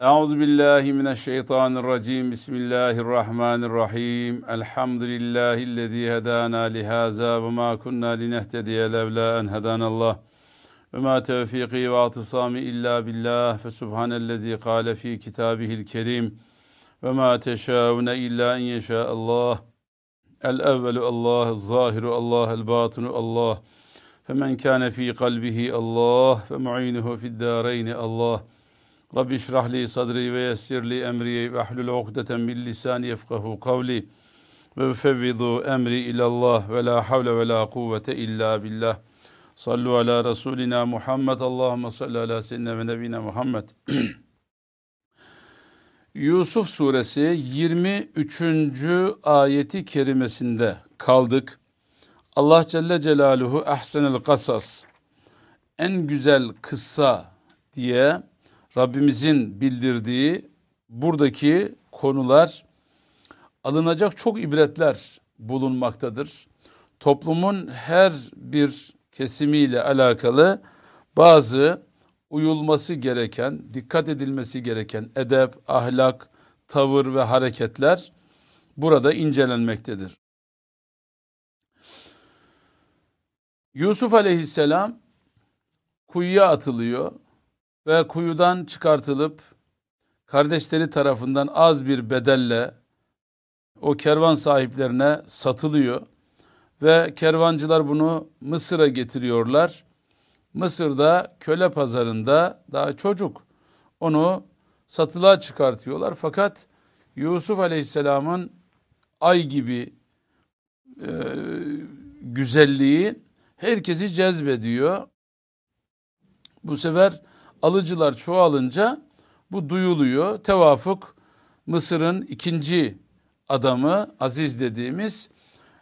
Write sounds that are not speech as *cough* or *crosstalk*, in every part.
Euzu billahi mineşşeytanirracim. Bismillahirrahmanirrahim. Elhamdülillahi'llezî hedâna lihâzâ ve mâ kunnâ linehtediye levlâ en hedânallah. Ve mâ tevfîkî ve atisâmi illâ billah. Fe subhanellezî kâle fî kitâbihil kerîm. Ve mâ teşâune illâ en yeşâallah. El evvelu Allah, zâhiru Allah, el batinu Allah. Femen kâne fî kalbihi Allah. Fe mu'inuhu fid dâreyni Allah. Rabbi şrah li sadri ve yessir li emri ve ahlul ukdeten min lisani yefkahu kavli ve fevvidu emri ilallah ve la havle ve la kuvvete illa billah. Sallu ala Resulina Muhammed. Allahümme salli ala seyyidina ve nebine Muhammed. *clears throat* Yusuf suresi 23. ayeti kerimesinde kaldık. Allah Celle Celaluhu ahsenel kasas en güzel kıssa diye Rabbimizin bildirdiği buradaki konular alınacak çok ibretler bulunmaktadır. Toplumun her bir kesimiyle alakalı bazı uyulması gereken, dikkat edilmesi gereken edep, ahlak, tavır ve hareketler burada incelenmektedir. Yusuf aleyhisselam kuyuya atılıyor ve kuyudan çıkartılıp kardeşleri tarafından az bir bedelle o kervan sahiplerine satılıyor ve kervancılar bunu Mısır'a getiriyorlar. Mısır'da köle pazarında daha çocuk onu satılığa çıkartıyorlar. Fakat Yusuf Aleyhisselam'ın ay gibi e, güzelliği herkesi cezbediyor. Bu sefer alıcılar çoğalınca bu duyuluyor. Tevafuk Mısır'ın ikinci adamı Aziz dediğimiz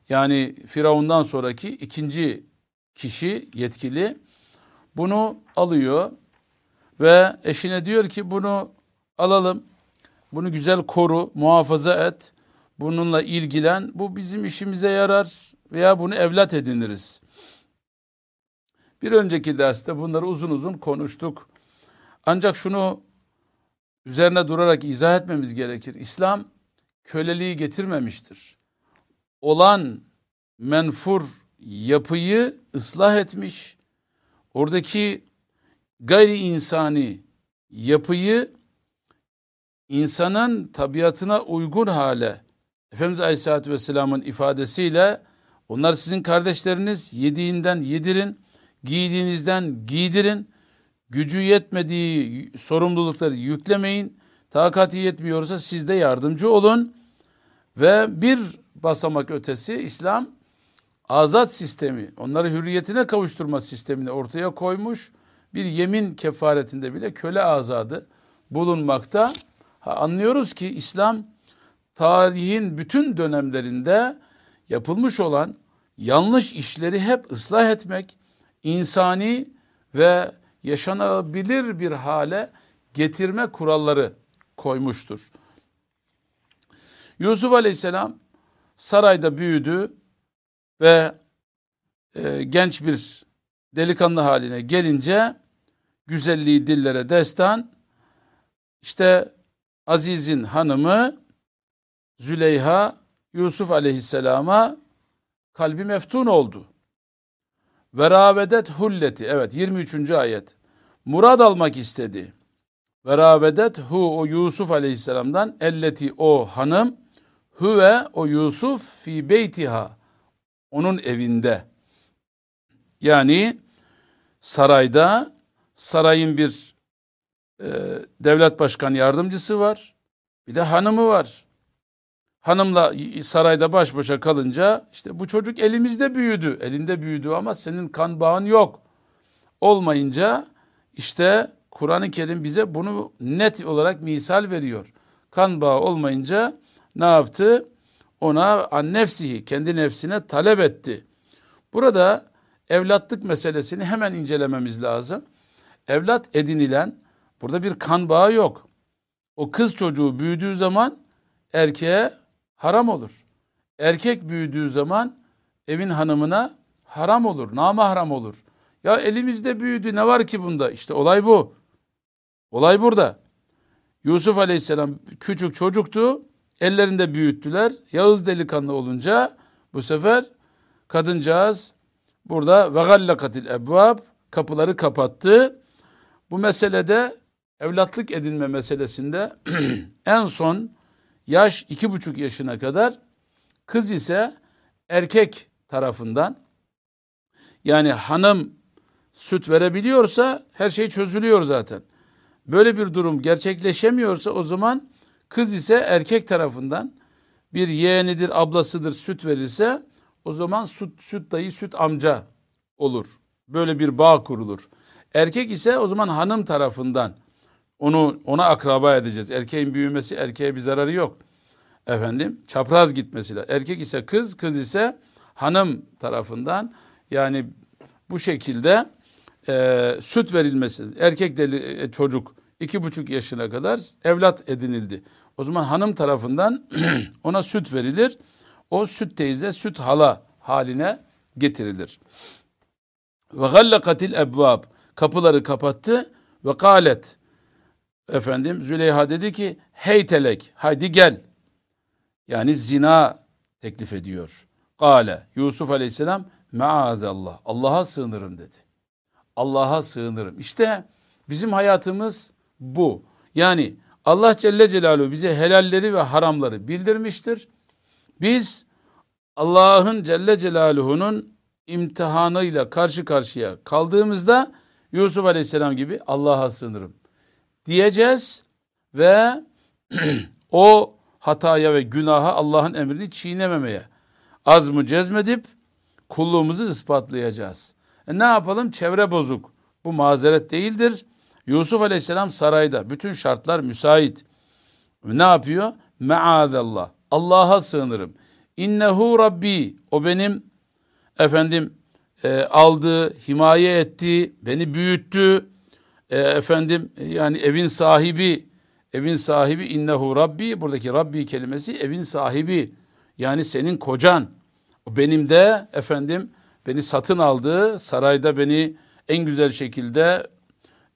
yani Firavundan sonraki ikinci kişi yetkili bunu alıyor ve eşine diyor ki bunu alalım. Bunu güzel koru, muhafaza et. Bununla ilgilen. Bu bizim işimize yarar veya bunu evlat ediniriz. Bir önceki derste bunları uzun uzun konuştuk. Ancak şunu üzerine durarak izah etmemiz gerekir. İslam köleliği getirmemiştir. Olan menfur yapıyı ıslah etmiş. Oradaki gayri insani yapıyı insanın tabiatına uygun hale Efendimiz Aleyhisselatü Vesselam'ın ifadesiyle onlar sizin kardeşleriniz yediğinden yedirin, giydiğinizden giydirin, gücü yetmediği sorumlulukları yüklemeyin. Takati yetmiyorsa siz de yardımcı olun. Ve bir basamak ötesi İslam azat sistemi, onları hürriyetine kavuşturma sistemini ortaya koymuş. Bir yemin kefaretinde bile köle azadı bulunmakta. Ha, anlıyoruz ki İslam tarihin bütün dönemlerinde yapılmış olan yanlış işleri hep ıslah etmek, insani ve yaşanabilir bir hale getirme kuralları koymuştur. Yusuf Aleyhisselam sarayda büyüdü ve e, genç bir delikanlı haline gelince güzelliği dillere destan işte Aziz'in hanımı Züleyha Yusuf Aleyhisselam'a kalbi meftun oldu. Veravedet hulleti. Evet 23. ayet. Murad almak istedi. Veravedet hu o Yusuf aleyhisselamdan elleti o hanım huve o Yusuf fi beytiha onun evinde. Yani sarayda sarayın bir e, devlet başkan yardımcısı var. Bir de hanımı var. Hanımla sarayda baş başa kalınca işte bu çocuk elimizde büyüdü. Elinde büyüdü ama senin kan bağın yok. Olmayınca işte Kur'an-ı Kerim bize bunu net olarak misal veriyor. Kan bağı olmayınca ne yaptı? Ona nefsihi, kendi nefsine talep etti. Burada evlatlık meselesini hemen incelememiz lazım. Evlat edinilen, burada bir kan bağı yok. O kız çocuğu büyüdüğü zaman erkeğe haram olur. Erkek büyüdüğü zaman evin hanımına haram olur, namahram olur. Ya elimizde büyüdü ne var ki bunda? İşte olay bu. Olay burada. Yusuf Aleyhisselam küçük çocuktu. Ellerinde büyüttüler. Yağız delikanlı olunca bu sefer kadıncağız burada ve gallakatil ebvab kapıları kapattı. Bu meselede evlatlık edinme meselesinde *clears throat* en son yaş iki buçuk yaşına kadar kız ise erkek tarafından yani hanım süt verebiliyorsa her şey çözülüyor zaten. Böyle bir durum gerçekleşemiyorsa o zaman kız ise erkek tarafından bir yeğenidir, ablasıdır süt verirse o zaman süt, süt dayı, süt amca olur. Böyle bir bağ kurulur. Erkek ise o zaman hanım tarafından onu ona akraba edeceğiz. Erkeğin büyümesi erkeğe bir zararı yok. Efendim çapraz gitmesi lazım. Erkek ise kız, kız ise hanım tarafından yani bu şekilde e, süt verilmesi. Erkek deli, e, çocuk iki buçuk yaşına kadar evlat edinildi. O zaman hanım tarafından *clears throat* ona süt verilir. O süt teyze, süt hala haline getirilir. Ve gallakatil ebvab kapıları kapattı ve kalet efendim Züleyha dedi ki hey telek haydi gel yani zina teklif ediyor. Kale Yusuf aleyhisselam maazallah Allah'a sığınırım dedi. Allah'a sığınırım. İşte bizim hayatımız bu. Yani Allah Celle Celaluhu bize helalleri ve haramları bildirmiştir. Biz Allah'ın Celle Celaluhu'nun imtihanıyla karşı karşıya kaldığımızda Yusuf Aleyhisselam gibi Allah'a sığınırım diyeceğiz ve *clears throat* o hataya ve günaha Allah'ın emrini çiğnememeye az mı cezmedip kulluğumuzu ispatlayacağız. E ne yapalım? Çevre bozuk. Bu mazeret değildir. Yusuf Aleyhisselam sarayda. Bütün şartlar müsait. Ne yapıyor? Meazallah. Allah'a sığınırım. İnnehu Rabbi. O benim efendim e, aldı, himaye etti, beni büyüttü. E, efendim yani evin sahibi, evin sahibi innehu Rabbi. Buradaki Rabbi kelimesi evin sahibi. Yani senin kocan. Benim de efendim beni satın aldı. Sarayda beni en güzel şekilde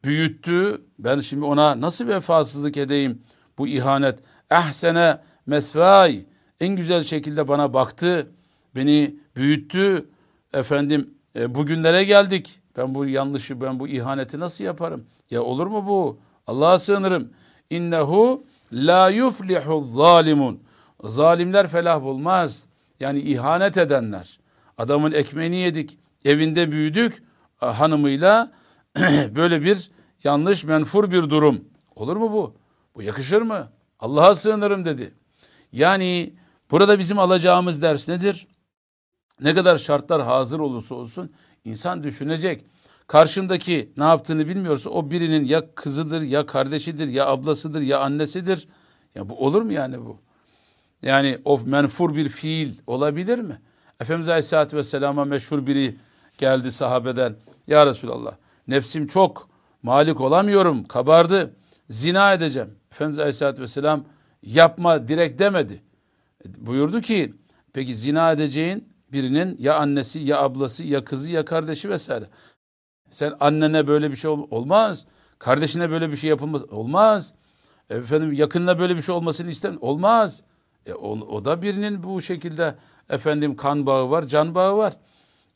büyüttü. Ben şimdi ona nasıl vefasızlık edeyim? Bu ihanet. Ehsene mesfai. En güzel şekilde bana baktı. Beni büyüttü. Efendim e, bugünlere geldik. Ben bu yanlışı, ben bu ihaneti nasıl yaparım? Ya olur mu bu? Allah'a sığınırım. İnnehu la yuflihu zalimun. Zalimler felah bulmaz. Yani ihanet edenler. Adamın ekmeğini yedik, evinde büyüdük, hanımıyla *clears throat* böyle bir yanlış, menfur bir durum. Olur mu bu? Bu yakışır mı? Allah'a sığınırım dedi. Yani burada bizim alacağımız ders nedir? Ne kadar şartlar hazır olursa olsun insan düşünecek. Karşındaki ne yaptığını bilmiyorsa o birinin ya kızıdır ya kardeşidir ya ablasıdır ya annesidir. Ya bu olur mu yani bu? Yani o menfur bir fiil olabilir mi? Efendimiz Aleyhisselatü Vesselam'a meşhur biri geldi sahabeden. Ya Resulallah nefsim çok malik olamıyorum kabardı zina edeceğim. Efendimiz Aleyhisselatü Vesselam yapma direkt demedi. E, buyurdu ki peki zina edeceğin birinin ya annesi ya ablası ya kızı ya kardeşi vesaire. Sen annene böyle bir şey ol olmaz. Kardeşine böyle bir şey yapılmaz. Olmaz. Efendim yakınına böyle bir şey olmasını istem olmaz. E, o, o da birinin bu şekilde efendim kan bağı var, can bağı var.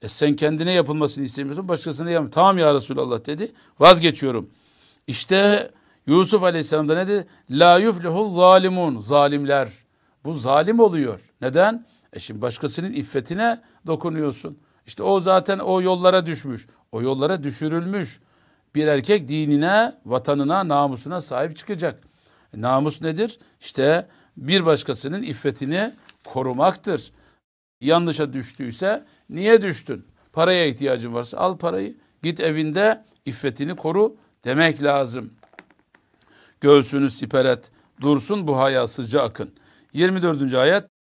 E sen kendine yapılmasını istemiyorsun, başkasına yapma. Tamam ya Resulallah dedi. Vazgeçiyorum. İşte Yusuf Aleyhisselam da ne dedi? La yuflihu zalimun. Zalimler. Bu zalim oluyor. Neden? E şimdi başkasının iffetine dokunuyorsun. İşte o zaten o yollara düşmüş. O yollara düşürülmüş. Bir erkek dinine, vatanına, namusuna sahip çıkacak. E, namus nedir? İşte bir başkasının iffetini korumaktır. Yanlışa düştüyse niye düştün? Paraya ihtiyacın varsa al parayı. Git evinde iffetini koru demek lazım. Göğsünü siper et. Dursun bu hayasızca akın. 24. ayet.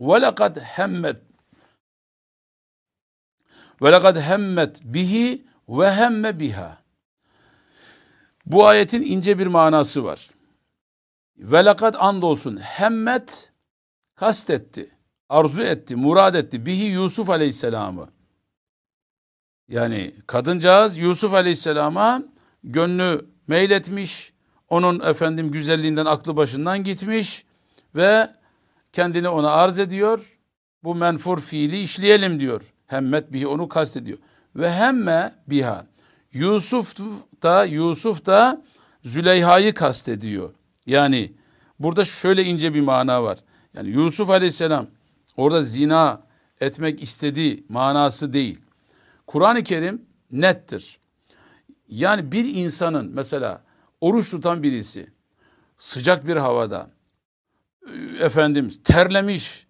Ve lekad hemmet ve lekad hemmet bihi ve hemme biha. Bu ayetin ince bir manası var. Ve lekad andolsun hemmet kastetti, arzu etti, murad etti bihi Yusuf aleyhisselamı. Yani kadıncağız Yusuf aleyhisselama gönlü meyletmiş, onun efendim güzelliğinden aklı başından gitmiş ve kendini ona arz ediyor. Bu menfur fiili işleyelim diyor. Hemmet bihi onu kastediyor. Ve hemme biha. Yusuf da Yusuf da Züleyha'yı kastediyor. Yani burada şöyle ince bir mana var. Yani Yusuf Aleyhisselam orada zina etmek istediği manası değil. Kur'an-ı Kerim nettir. Yani bir insanın mesela oruç tutan birisi sıcak bir havada efendim terlemiş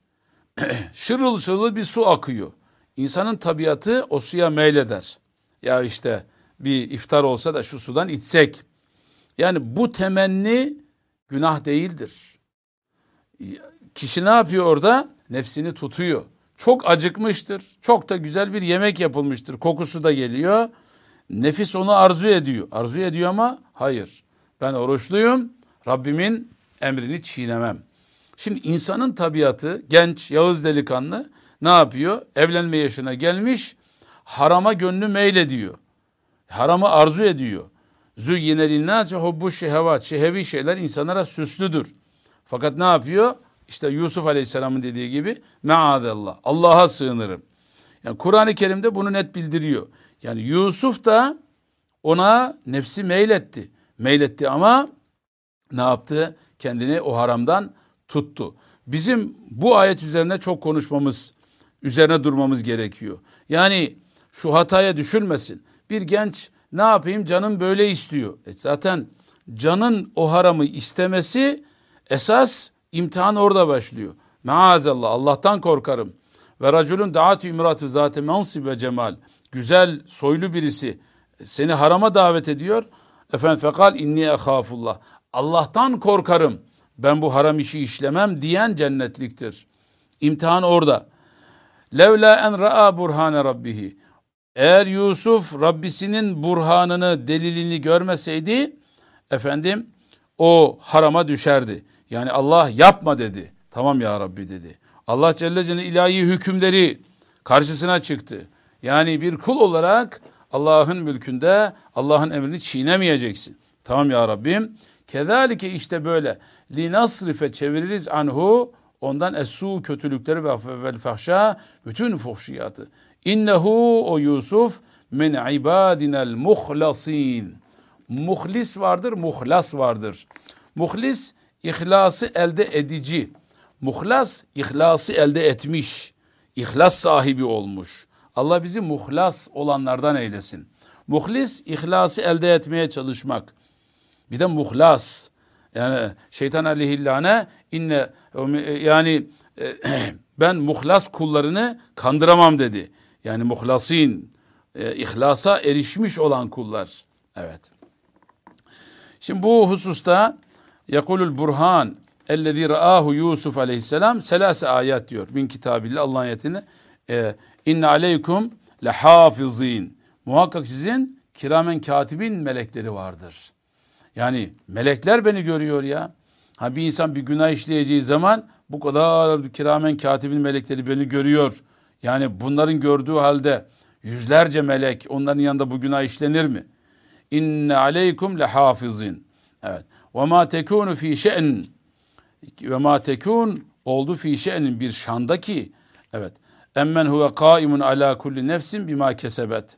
*clears throat* şırıl şırıl bir su akıyor. İnsanın tabiatı o suya meyleder. Ya işte bir iftar olsa da şu sudan içsek. Yani bu temenni günah değildir. Kişi ne yapıyor orada? Nefsini tutuyor. Çok acıkmıştır. Çok da güzel bir yemek yapılmıştır. Kokusu da geliyor. Nefis onu arzu ediyor. Arzu ediyor ama hayır. Ben oruçluyum. Rabbimin emrini çiğnemem. Şimdi insanın tabiatı genç, yağız delikanlı ne yapıyor? Evlenme yaşına gelmiş. Harama gönlü meylediyor. Haramı arzu ediyor. Züyyine linnâse hubbu şehevat. Şehevi şeyler insanlara süslüdür. Fakat ne yapıyor? İşte Yusuf Aleyhisselam'ın dediği gibi meadellah. Allah'a sığınırım. Yani Kur'an-ı Kerim'de bunu net bildiriyor. Yani Yusuf da ona nefsi meyletti. Meyletti ama ne yaptı? Kendini o haramdan tuttu. Bizim bu ayet üzerine çok konuşmamız, üzerine durmamız gerekiyor. Yani şu hataya düşülmesin. Bir genç ne yapayım canım böyle istiyor. E zaten canın o haramı istemesi esas imtihan orada başlıyor. Maazallah Allah'tan korkarım. Ve raculun daatü imratu zate mansib ve cemal. Güzel, soylu birisi seni harama davet ediyor. Efendim fekal inni ehafullah. Allah'tan korkarım. Ben bu haram işi işlemem diyen cennetliktir. İmtihan orada. Levla en ra'a burhane rabbihi. Eğer Yusuf Rabbisinin burhanını, delilini görmeseydi efendim o harama düşerdi. Yani Allah yapma dedi. Tamam ya Rabbi dedi. Allah Celle Celle ilahi hükümleri karşısına çıktı. Yani bir kul olarak Allah'ın mülkünde Allah'ın emrini çiğnemeyeceksin. Tamam ya Rabbim. Kezalike işte böyle. Linasrife çeviririz anhu ondan esu kötülükleri ve vel fahşa bütün fuhşiyatı. İnnehu o Yusuf min ibadinel muhlasin. Muhlis vardır, muhlas vardır. Muhlis ihlası elde edici. Muhlas ihlası elde etmiş. İhlas sahibi olmuş. Allah bizi muhlas olanlardan eylesin. Muhlis ihlası elde etmeye çalışmak. Bir de muhlas. Yani şeytan aleyhillâne inne yani *clears throat* ben muhlas kullarını kandıramam dedi. Yani muhlasin, e, ihlasa erişmiş olan kullar. Evet. Şimdi bu hususta Yakulul Burhan ellezî ra'ahu Yusuf aleyhisselam selase ayet diyor. Min kitabillah Allah'ın ayetini. E, İnne aleykum lehafizin. Muhakkak sizin kiramen katibin melekleri vardır. Yani melekler beni görüyor ya. Ha bir insan bir günah işleyeceği zaman bu kadar kiramen katibin melekleri beni görüyor. Yani bunların gördüğü halde yüzlerce melek onların yanında bu günah işlenir mi? İnne aleykum lehafizin. Evet. Ve ma tekunu fi şe'n ve ma tekun oldu fi şe'nin bir şandaki evet. Emmen huve kaimun ala kulli nefsin bima kesebet.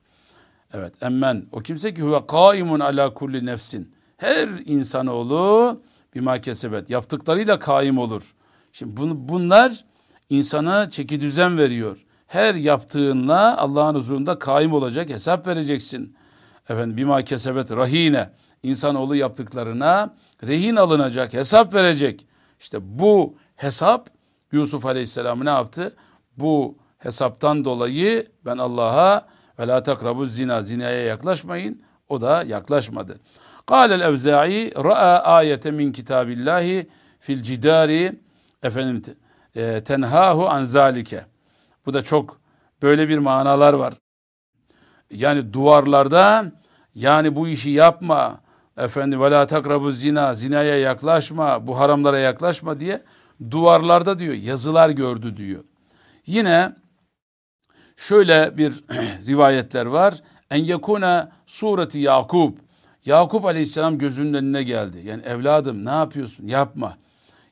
Evet. Emmen o kimse ki huve kaimun ala kulli nefsin. Her insanoğlu bima kesebet yaptıklarıyla kaim olur. Şimdi bunu, bunlar insana çeki düzen veriyor. Her yaptığınla Allah'ın huzurunda kaim olacak, hesap vereceksin. Efendim bima kesebet rahine. İnsanoğlu yaptıklarına rehin alınacak, hesap verecek. İşte bu hesap Yusuf Aleyhisselam ne yaptı? Bu hesaptan dolayı ben Allah'a ve la takrabu zina zinaya yaklaşmayın. O da yaklaşmadı. Kâlel Evza'i ra'a ayete min kitabillahi fil cidari efendim e, tenhahu an zalike. Bu da çok böyle bir manalar var. Yani duvarlarda yani bu işi yapma efendim ve takrabu zina zinaya yaklaşma bu haramlara yaklaşma diye duvarlarda diyor yazılar gördü diyor. Yine şöyle bir *clears throat* rivayetler var. En yekuna sureti Yakub Yakup Aleyhisselam gözünün önüne geldi. Yani evladım ne yapıyorsun? Yapma.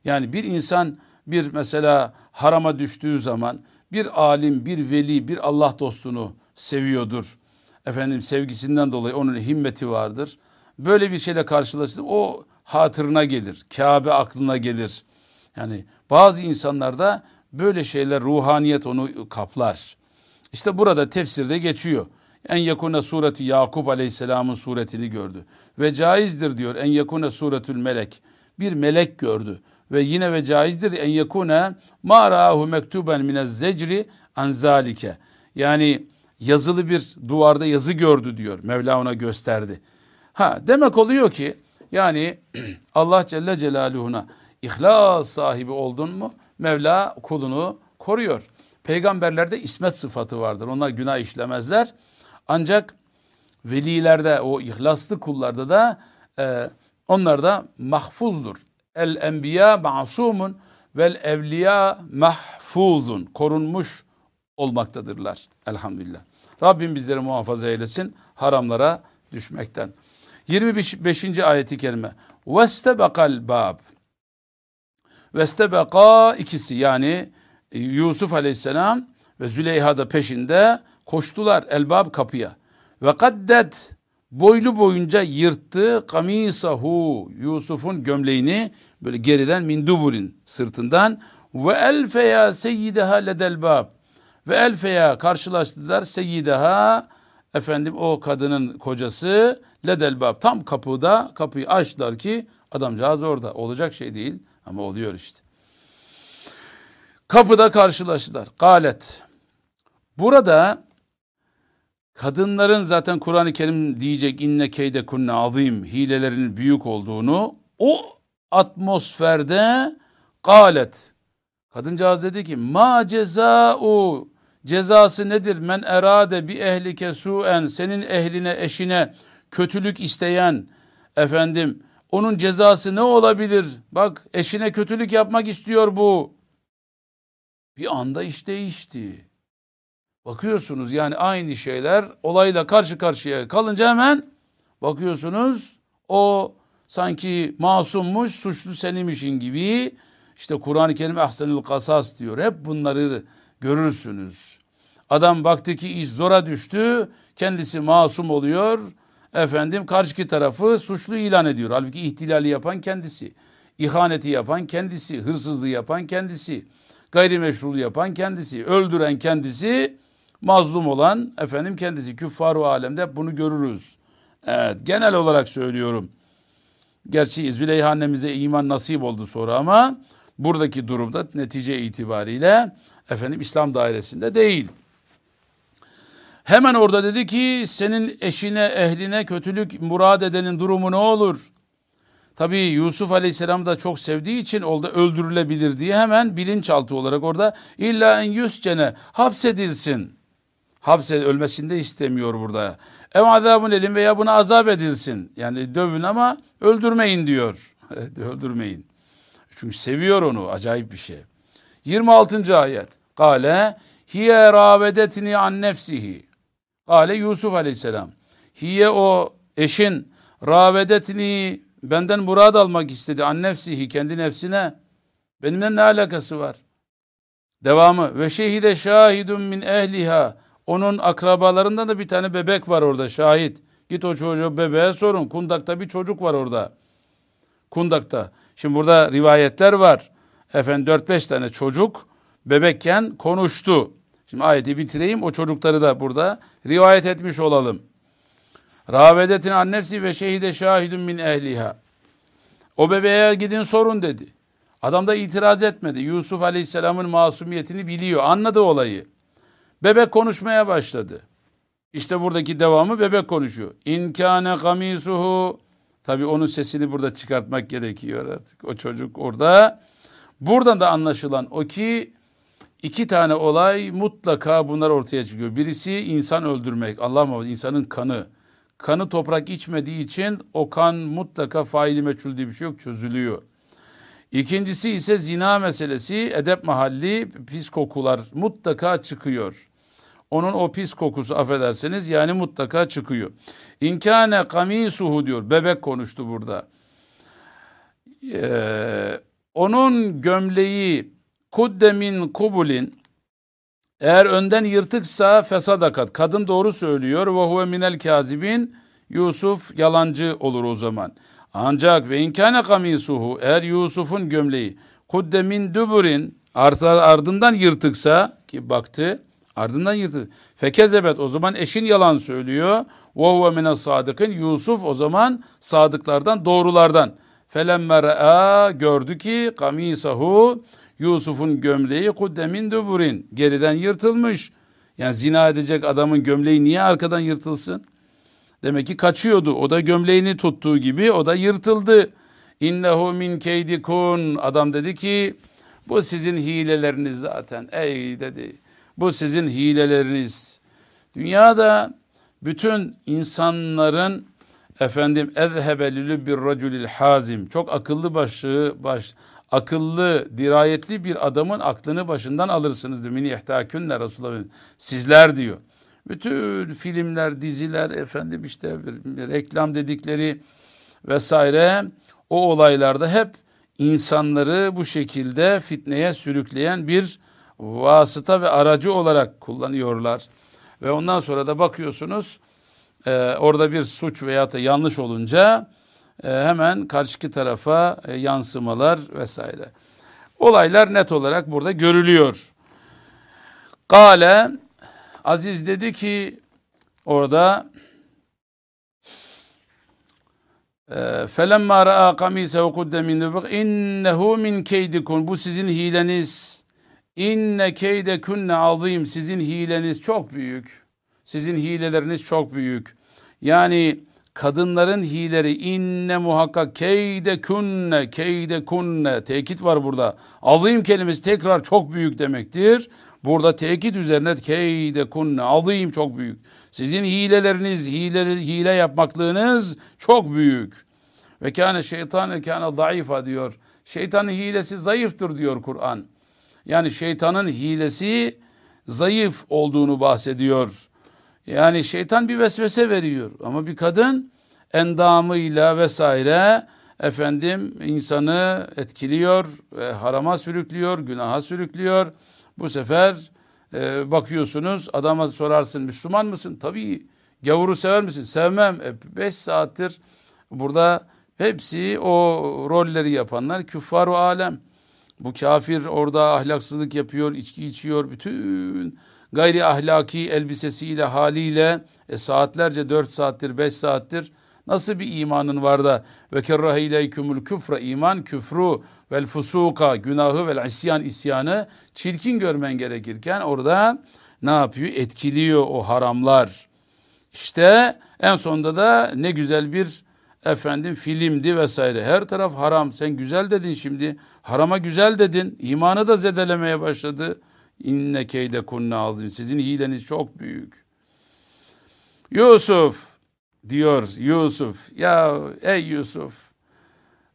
Yani bir insan bir mesela harama düştüğü zaman bir alim, bir veli, bir Allah dostunu seviyordur. Efendim sevgisinden dolayı onun himmeti vardır. Böyle bir şeyle karşılaştı o hatırına gelir. Kabe aklına gelir. Yani bazı insanlarda böyle şeyler ruhaniyet onu kaplar. İşte burada tefsirde geçiyor. En yakuna sureti Yakup aleyhisselamın suretini gördü. Ve caizdir diyor en yakuna suretül melek. Bir melek gördü. Ve yine ve caizdir en yakune ma ra'ahu mektuben minez zecri an zalike. Yani yazılı bir duvarda yazı gördü diyor. Mevla ona gösterdi. Ha demek oluyor ki yani *clears throat* Allah Celle Celaluhu'na ihlas sahibi oldun mu Mevla kulunu koruyor. Peygamberlerde ismet sıfatı vardır. Onlar günah işlemezler. Ancak velilerde o ihlaslı kullarda da e, onlar da mahfuzdur. El enbiya masumun vel evliya mahfuzun. Korunmuş olmaktadırlar. Elhamdülillah. Rabbim bizleri muhafaza eylesin haramlara düşmekten. 25. ayeti kerime. Vestebekal bab. Vestebeka ikisi yani Yusuf aleyhisselam ve Züleyha da peşinde koştular elbab kapıya. Ve kaddet boylu boyunca yırttı kamisahu Yusuf'un gömleğini böyle geriden minduburin sırtından ve elfeya seyyideha ledelbab ve elfeya karşılaştılar seyyideha efendim o kadının kocası ledelbab tam kapıda kapıyı açtılar ki adamcağız orada olacak şey değil ama oluyor işte. Kapıda karşılaştılar. Galet. Burada kadınların zaten Kur'an-ı Kerim diyecek inne keyde kunne azim hilelerinin büyük olduğunu o atmosferde galet. Kadıncağız dedi ki ma ceza'u cezası nedir? Men erade bi ehlike su'en senin ehline eşine kötülük isteyen efendim onun cezası ne olabilir? Bak eşine kötülük yapmak istiyor bu. Bir anda iş değişti. Bakıyorsunuz yani aynı şeyler olayla karşı karşıya kalınca hemen bakıyorsunuz o sanki masummuş, suçlu senimişin gibi işte Kur'an-ı Kerim ahsenül kasas diyor. Hep bunları görürsünüz. Adam baktı ki iş zora düştü, kendisi masum oluyor. Efendim karşıki tarafı suçlu ilan ediyor. Halbuki ihtilali yapan kendisi. İhaneti yapan kendisi, hırsızlığı yapan kendisi, gayrimeşrulu yapan kendisi, öldüren kendisi, mazlum olan efendim kendisi. Küffar ve alemde bunu görürüz. Evet, genel olarak söylüyorum. Gerçi Züleyha annemize iman nasip oldu sonra ama buradaki durumda netice itibariyle efendim İslam dairesinde değil. Hemen orada dedi ki senin eşine ehline kötülük murad edenin durumu ne olur? Tabii Yusuf Aleyhisselam da çok sevdiği için orada öldürülebilir diye hemen bilinçaltı olarak orada illa en yüzcene hapsedilsin. Hapse ölmesini de istemiyor burada. Ev azabın elin veya buna azap edilsin. Yani dövün ama öldürmeyin diyor. *laughs* öldürmeyin. Çünkü seviyor onu. Acayip bir şey. 26. ayet. Kale hiye ravedetini an nefsihi. Kale Yusuf aleyhisselam. Hiye o eşin ravedetini benden murad almak istedi. An nefsihi kendi nefsine. Benimle ne alakası var? Devamı. Ve şehide şahidun min ehliha. Onun akrabalarından da bir tane bebek var orada şahit. Git o çocuğu bebeğe sorun. Kundak'ta bir çocuk var orada. Kundak'ta. Şimdi burada rivayetler var. Efendim 4-5 tane çocuk bebekken konuştu. Şimdi ayeti bitireyim. O çocukları da burada rivayet etmiş olalım. Ravedetin annefsi ve şehide şahidun min ehliha. O bebeğe gidin sorun dedi. Adam da itiraz etmedi. Yusuf Aleyhisselam'ın masumiyetini biliyor. Anladı olayı. Bebek konuşmaya başladı. İşte buradaki devamı bebek konuşuyor. İnkâne kamisuhu. Tabi onun sesini burada çıkartmak gerekiyor artık. O çocuk orada. Buradan da anlaşılan o ki iki tane olay mutlaka bunlar ortaya çıkıyor. Birisi insan öldürmek. Allah muhafaza insanın kanı. Kanı toprak içmediği için o kan mutlaka faili meçhul diye bir şey yok çözülüyor. İkincisi ise zina meselesi edep mahalli pis kokular mutlaka çıkıyor. Onun o pis kokusu affedersiniz yani mutlaka çıkıyor. İnkâne kamisuhu diyor. Bebek konuştu burada. Ee, onun gömleği kuddemin kubulin eğer önden yırtıksa fesadakat. Kadın doğru söylüyor. Ve huve minel kazibin. Yusuf yalancı olur o zaman. Ancak ve inkâne kamisuhu eğer Yusuf'un gömleği kuddemin düburin ardından yırtıksa ki baktı ardından yırtık. Fekezebet o zaman eşin yalan söylüyor. Ve huve mine sadıkın Yusuf o zaman sadıklardan doğrulardan. Felemme re'a gördü ki kamisahu Yusuf'un gömleği kuddemin düburin geriden yırtılmış. Yani zina edecek adamın gömleği niye arkadan yırtılsın? Demek ki kaçıyordu. O da gömleğini tuttuğu gibi o da yırtıldı. İnnehu min keydikun. Adam dedi ki bu sizin hileleriniz zaten. Ey dedi. Bu sizin hileleriniz. Dünyada bütün insanların efendim ezhebe bir raculil hazim çok akıllı başı baş akıllı dirayetli bir adamın aklını başından alırsınız min ihtakünne Resulullah sizler diyor. Bütün filmler, diziler, efendim işte reklam dedikleri vesaire o olaylarda hep insanları bu şekilde fitneye sürükleyen bir vasıta ve aracı olarak kullanıyorlar. Ve ondan sonra da bakıyorsunuz e, orada bir suç veya da yanlış olunca e, hemen karşıki tarafa e, yansımalar vesaire. Olaylar net olarak burada görülüyor. Kale Aziz dedi ki orada فَلَمَّا رَأَى قَمِيسَهُ قُدَّ مِنْ دُبُقْ اِنَّهُ مِنْ كَيْدِكُنْ Bu sizin hileniz. İnne keyde kunne azim. Sizin hileniz çok büyük. Sizin hileleriniz çok büyük. Yani kadınların hileri inne muhakkak keyde kunne keyde kunne tekit var burada. Azim kelimesi tekrar çok büyük demektir. Burada tekit üzerine keyde kunne azim çok büyük. Sizin hileleriniz, hile, hile yapmaklığınız çok büyük. Ve kâne şeytanı kâne zayıfa diyor. Şeytanın hilesi zayıftır diyor Kur'an. Yani şeytanın hilesi zayıf olduğunu bahsediyor. Yani şeytan bir vesvese veriyor ama bir kadın endamıyla vesaire efendim insanı etkiliyor, e, harama sürüklüyor, günaha sürüklüyor. Bu sefer e, bakıyorsunuz adama sorarsın Müslüman mısın? Tabii. Gavuru sever misin? Sevmem. E, beş saattir burada hepsi o rolleri yapanlar küffar alem. Bu kafir orada ahlaksızlık yapıyor, içki içiyor. Bütün gayri ahlaki elbisesiyle, haliyle e, saatlerce dört saattir, beş saattir Nasıl bir imanın var da ve kerrahe ileykumul küfre iman küfru vel fusuka günahı vel isyan isyanı çirkin görmen gerekirken orada ne yapıyor? Etkiliyor o haramlar. İşte en sonunda da ne güzel bir efendim filmdi vesaire. Her taraf haram. Sen güzel dedin şimdi. Harama güzel dedin. İmanı da zedelemeye başladı. İnne keyde kunne azim. Sizin hileniz çok büyük. Yusuf diyor Yusuf. Ya ey Yusuf.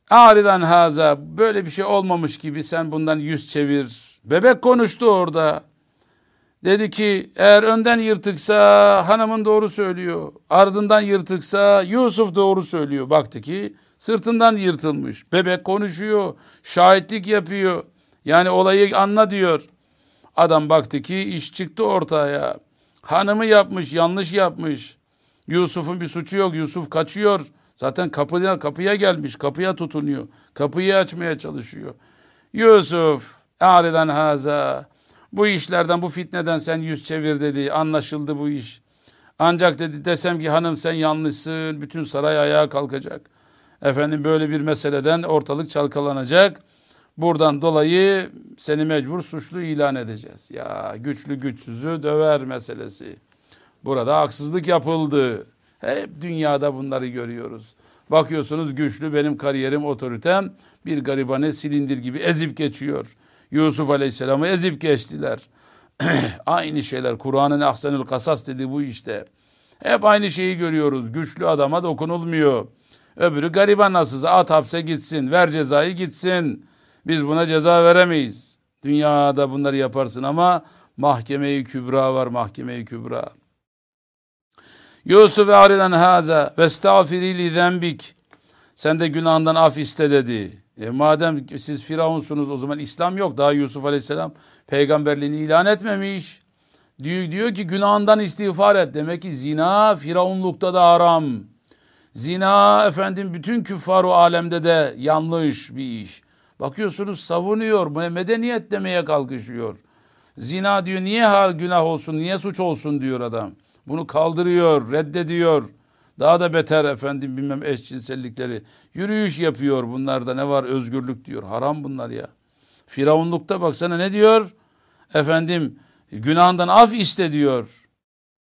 Aridan haza böyle bir şey olmamış gibi sen bundan yüz çevir. Bebek konuştu orada. Dedi ki eğer önden yırtıksa hanımın doğru söylüyor. Ardından yırtıksa Yusuf doğru söylüyor. Baktı ki sırtından yırtılmış. Bebek konuşuyor. Şahitlik yapıyor. Yani olayı anla diyor. Adam baktı ki iş çıktı ortaya. Hanımı yapmış, yanlış yapmış. Yusuf'un bir suçu yok. Yusuf kaçıyor. Zaten kapıya kapıya gelmiş. Kapıya tutunuyor. Kapıyı açmaya çalışıyor. Yusuf, ariden haza. Bu işlerden, bu fitneden sen yüz çevir dedi. Anlaşıldı bu iş. Ancak dedi desem ki hanım sen yanlışsın. Bütün saray ayağa kalkacak. Efendim böyle bir meseleden ortalık çalkalanacak. Buradan dolayı seni mecbur suçlu ilan edeceğiz. Ya güçlü güçsüzü döver meselesi. Burada haksızlık yapıldı. Hep dünyada bunları görüyoruz. Bakıyorsunuz güçlü benim kariyerim, otoritem bir garibanı silindir gibi ezip geçiyor. Yusuf Aleyhisselam'ı ezip geçtiler. *clears throat* aynı şeyler. Kur'an'ın ahsenül kasas dedi bu işte. Hep aynı şeyi görüyoruz. Güçlü adama dokunulmuyor. Öbürü gariban nasılsa at hapse gitsin, ver cezayı gitsin. Biz buna ceza veremeyiz. Dünyada bunları yaparsın ama Mahkeme-i Kübra var, Mahkeme-i Kübra. Yusuf ariden haza ve estağfiri li zenbik. Sen de günahından af iste dedi. E madem siz Firavunsunuz o zaman İslam yok. Daha Yusuf Aleyhisselam peygamberliğini ilan etmemiş. Diyor, diyor ki günahından istiğfar et. Demek ki zina Firavunlukta da haram. Zina efendim bütün küffar o alemde de yanlış bir iş. Bakıyorsunuz savunuyor, medeniyet demeye kalkışıyor. Zina diyor niye har günah olsun, niye suç olsun diyor adam. Bunu kaldırıyor, reddediyor. Daha da beter efendim bilmem eşcinsellikleri. Yürüyüş yapıyor bunlarda ne var özgürlük diyor. Haram bunlar ya. Firavunlukta baksana ne diyor? Efendim günahından af iste diyor.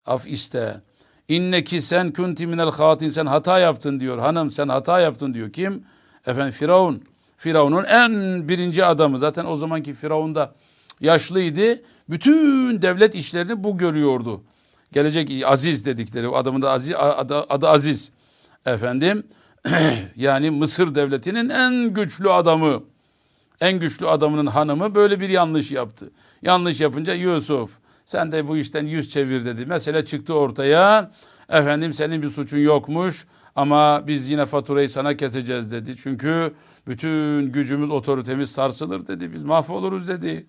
Af iste. İnneki sen kunti minel hatin sen hata yaptın diyor. Hanım sen hata yaptın diyor. Kim? Efendim Firavun. Firavun'un en birinci adamı. Zaten o zamanki Firavun da yaşlıydı. Bütün devlet işlerini bu görüyordu. Gelecek Aziz dedikleri adamın da Aziz adı, adı Aziz. Efendim *clears throat* yani Mısır devletinin en güçlü adamı. En güçlü adamının hanımı böyle bir yanlış yaptı. Yanlış yapınca Yusuf sen de bu işten yüz çevir dedi. Mesele çıktı ortaya. Efendim senin bir suçun yokmuş ama biz yine faturayı sana keseceğiz dedi. Çünkü bütün gücümüz, otoritemiz sarsılır dedi. Biz mahvoluruz dedi.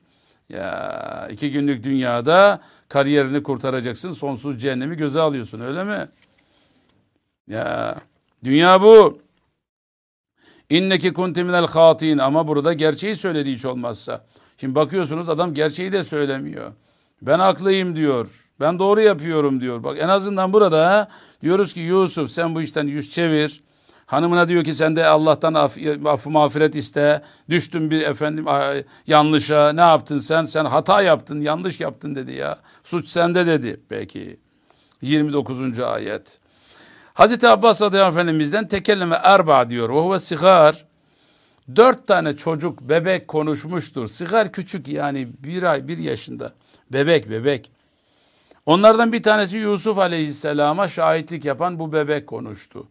Ya iki günlük dünyada kariyerini kurtaracaksın, sonsuz cehennemi göze alıyorsun öyle mi? Ya dünya bu. İnneki kunti minel hatin ama burada gerçeği söyledi hiç olmazsa. Şimdi bakıyorsunuz adam gerçeği de söylemiyor. Ben haklıyım diyor. Ben doğru yapıyorum diyor. Bak en azından burada diyoruz ki Yusuf sen bu işten yüz çevir. Hanımına diyor ki sen de Allah'tan af, af mağfiret iste. Düştün bir efendim yanlışa. Ne yaptın sen? Sen hata yaptın, yanlış yaptın dedi ya. Suç sende dedi. Peki. 29. ayet. Hazreti Abbas radıyallahu efendimizden tekelleme erba diyor. Ve huve sigar. Dört tane çocuk, bebek konuşmuştur. Sigar küçük yani bir ay, bir yaşında. Bebek, bebek. Onlardan bir tanesi Yusuf aleyhisselama şahitlik yapan bu bebek konuştu.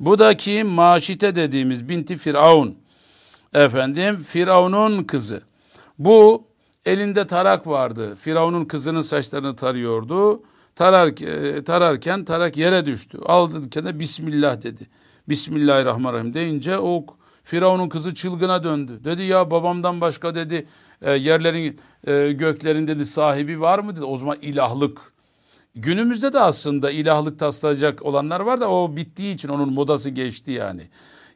Bu da kim? Maşite dediğimiz binti Firavun. Efendim Firavun'un kızı. Bu elinde tarak vardı. Firavun'un kızının saçlarını tarıyordu. Tarar, e, tararken tarak yere düştü. Aldı de Bismillah dedi. Bismillahirrahmanirrahim deyince o Firavun'un kızı çılgına döndü. Dedi ya babamdan başka dedi e, yerlerin e, göklerin dedi sahibi var mı dedi. O zaman ilahlık Günümüzde de aslında ilahlık taslayacak olanlar var da o bittiği için onun modası geçti yani.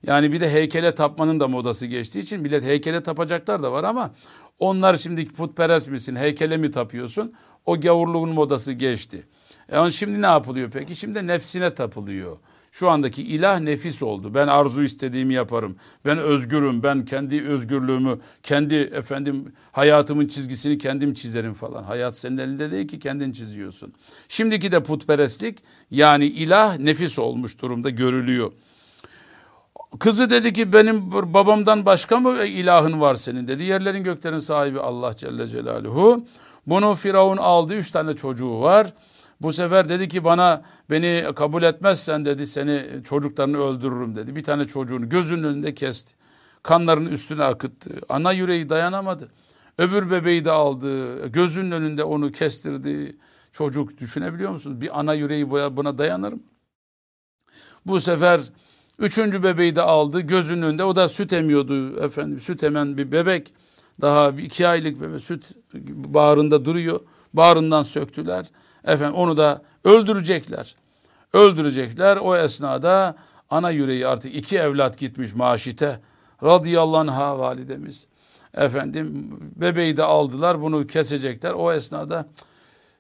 Yani bir de heykele tapmanın da modası geçtiği için millet heykele tapacaklar da var ama onlar şimdi putperest misin, heykele mi tapıyorsun? O gavurluğun modası geçti. E şimdi ne yapılıyor peki? Şimdi nefsine tapılıyor. Şu andaki ilah nefis oldu. Ben arzu istediğimi yaparım. Ben özgürüm. Ben kendi özgürlüğümü, kendi efendim hayatımın çizgisini kendim çizerim falan. Hayat senin elinde değil ki kendin çiziyorsun. Şimdiki de putperestlik yani ilah nefis olmuş durumda görülüyor. Kızı dedi ki benim babamdan başka mı ilahın var senin dedi. Yerlerin göklerin sahibi Allah Celle Celaluhu. Bunu Firavun aldı. Üç tane çocuğu var. Bu sefer dedi ki bana beni kabul etmezsen dedi seni çocuklarını öldürürüm dedi. Bir tane çocuğunu gözünün önünde kesti. Kanlarını üstüne akıttı. Ana yüreği dayanamadı. Öbür bebeği de aldı. Gözünün önünde onu kestirdi. Çocuk düşünebiliyor musunuz? Bir ana yüreği buna dayanır mı? Bu sefer üçüncü bebeği de aldı. Gözünün önünde o da süt emiyordu efendim. Süt emen bir bebek. Daha iki aylık bebek süt bağrında duruyor. Bağrından söktüler. Efendim onu da öldürecekler. Öldürecekler. O esnada ana yüreği artık iki evlat gitmiş maşite. Radıyallahu anh'a validemiz. Efendim bebeği de aldılar bunu kesecekler. O esnada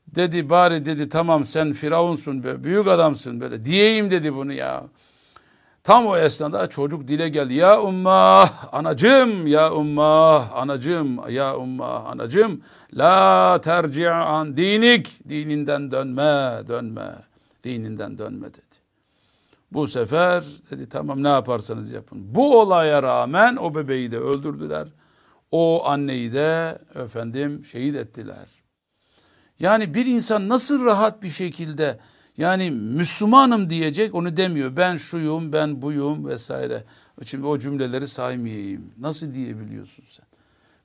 dedi bari dedi tamam sen firavunsun be, büyük adamsın böyle diyeyim dedi bunu ya. Tam o esnada çocuk dile geldi. Ya ummah anacım ya ummah anacım ya ummah anacım la terci'an dinik dininden dönme dönme dininden dönme dedi. Bu sefer dedi tamam ne yaparsanız yapın. Bu olaya rağmen o bebeği de öldürdüler. O anneyi de efendim şehit ettiler. Yani bir insan nasıl rahat bir şekilde yani Müslümanım diyecek onu demiyor. Ben şuyum, ben buyum vesaire. Şimdi o cümleleri saymayayım. Nasıl diyebiliyorsun sen?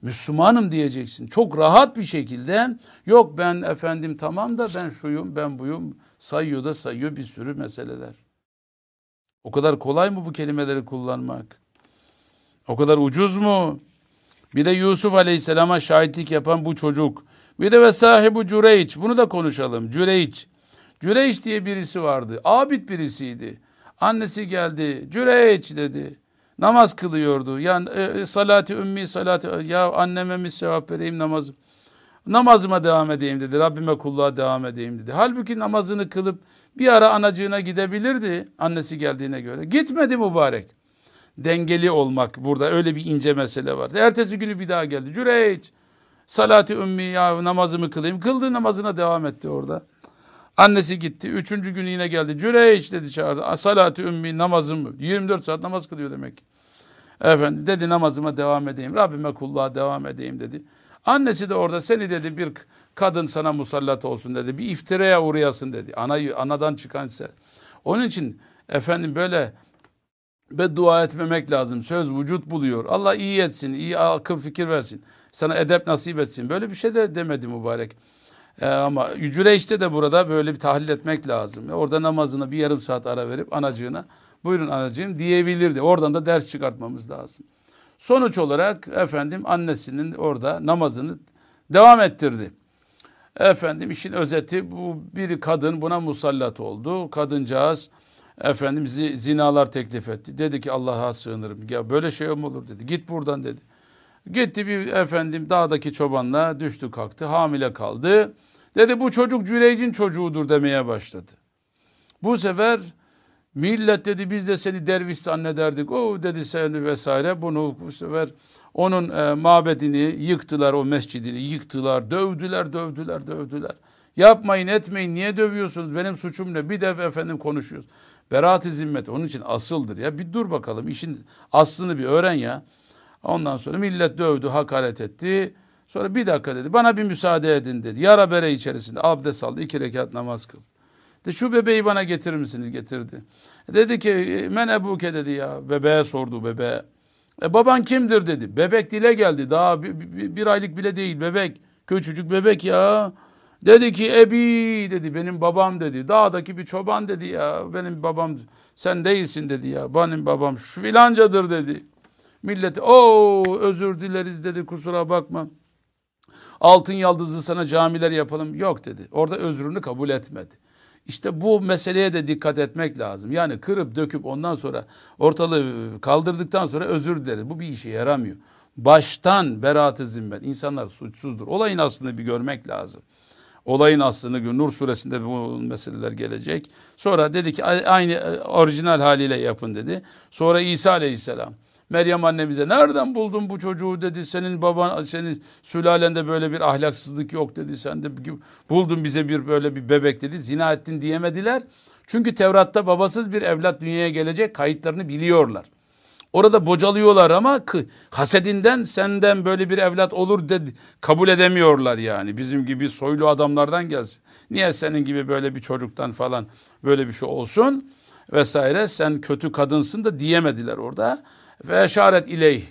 Müslümanım diyeceksin. Çok rahat bir şekilde yok ben efendim tamam da ben şuyum ben buyum sayıyor da sayıyor bir sürü meseleler. O kadar kolay mı bu kelimeleri kullanmak? O kadar ucuz mu? Bir de Yusuf Aleyhisselam'a şahitlik yapan bu çocuk. Bir de ve sahibi Cüreyç. Bunu da konuşalım. Cüreyç. Cüreyç diye birisi vardı. Abid birisiydi. Annesi geldi. Cüreyç dedi. Namaz kılıyordu. Yani e, e salati ümmi salati ya anneme mi sevap vereyim namazı. Namazıma devam edeyim dedi. Rabbime kulluğa devam edeyim dedi. Halbuki namazını kılıp bir ara anacığına gidebilirdi annesi geldiğine göre. Gitmedi mübarek. Dengeli olmak burada öyle bir ince mesele var. Ertesi günü bir daha geldi. Cüreyç salati ümmi ya namazımı kılayım. Kıldı namazına devam etti orada. Annesi gitti. Üçüncü gün yine geldi. Cüreyç dedi çağırdı. Salatü ümmi namazım. 24 saat namaz kılıyor demek. Efendim dedi namazıma devam edeyim. Rabbime kulluğa devam edeyim dedi. Annesi de orada seni dedi bir kadın sana musallat olsun dedi. Bir iftiraya uğrayasın dedi. Ana, anadan çıkan ses. Onun için efendim böyle beddua etmemek lazım. Söz vücut buluyor. Allah iyi etsin, iyi akıl fikir versin. Sana edep nasip etsin. Böyle bir şey de demedi mübarek. Ee, ama Cüreyş'te de burada böyle bir tahlil etmek lazım. Orada namazına bir yarım saat ara verip anacığına buyurun anacığım diyebilirdi. Oradan da ders çıkartmamız lazım. Sonuç olarak efendim annesinin orada namazını devam ettirdi. Efendim işin özeti bu bir kadın buna musallat oldu. Kadıncağız efendim zinalar teklif etti. Dedi ki Allah'a sığınırım. Ya böyle şey mi olur dedi. Git buradan dedi. Gitti bir efendim dağdaki çobanla düştü kalktı hamile kaldı. Dedi bu çocuk Cüreyc'in çocuğudur demeye başladı. Bu sefer millet dedi biz de seni derviş zannederdik. O dedi seni vesaire bunu bu sefer onun e, mabedini yıktılar o mescidini yıktılar dövdüler dövdüler dövdüler. Yapmayın etmeyin niye dövüyorsunuz benim suçum ne bir de efendim konuşuyoruz. Beraat-i zimmet onun için asıldır ya bir dur bakalım işin aslını bir öğren ya. Ondan sonra millet dövdü hakaret etti. Sonra bir dakika dedi bana bir müsaade edin dedi. Yara bere içerisinde abdest aldı iki rekat namaz kıl. De şu bebeği bana getirir misiniz? Getirdi. Dedi ki men ebuke dedi ya. Bebeğe sordu bebeğe. E baban kimdir dedi. Bebek dile geldi. Daha bir, bir, bir aylık bile değil bebek. Küçücük bebek ya. Dedi ki ebi dedi benim babam dedi. Dağdaki bir çoban dedi ya. Benim babam sen değilsin dedi ya. Benim babam şu filancadır dedi. Milleti o özür dileriz dedi kusura bakma. Altın yaldızlı sana camiler yapalım. Yok dedi. Orada özrünü kabul etmedi. İşte bu meseleye de dikkat etmek lazım. Yani kırıp döküp ondan sonra ortalığı kaldırdıktan sonra özür dileriz. Bu bir işe yaramıyor. Baştan beraat-ı zimmet. İnsanlar suçsuzdur. Olayın aslında bir görmek lazım. Olayın aslını Nur suresinde bu meseleler gelecek. Sonra dedi ki aynı orijinal haliyle yapın dedi. Sonra İsa aleyhisselam Meryem annemize nereden buldun bu çocuğu dedi. Senin baban, senin sülalende böyle bir ahlaksızlık yok dedi. Sen de buldun bize bir böyle bir bebek dedi. Zina ettin diyemediler. Çünkü Tevrat'ta babasız bir evlat dünyaya gelecek kayıtlarını biliyorlar. Orada bocalıyorlar ama hasedinden senden böyle bir evlat olur dedi kabul edemiyorlar yani. Bizim gibi soylu adamlardan gelsin. Niye senin gibi böyle bir çocuktan falan böyle bir şey olsun vesaire sen kötü kadınsın da diyemediler orada. Ve eşaret ileyh.